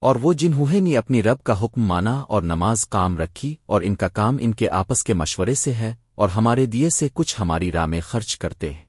اور وہ جنہوں نے اپنی رب کا حکم مانا اور نماز کام رکھی اور ان کا کام ان کے آپس کے مشورے سے ہے اور ہمارے دیے سے کچھ ہماری راہ میں خرچ کرتے ہیں۔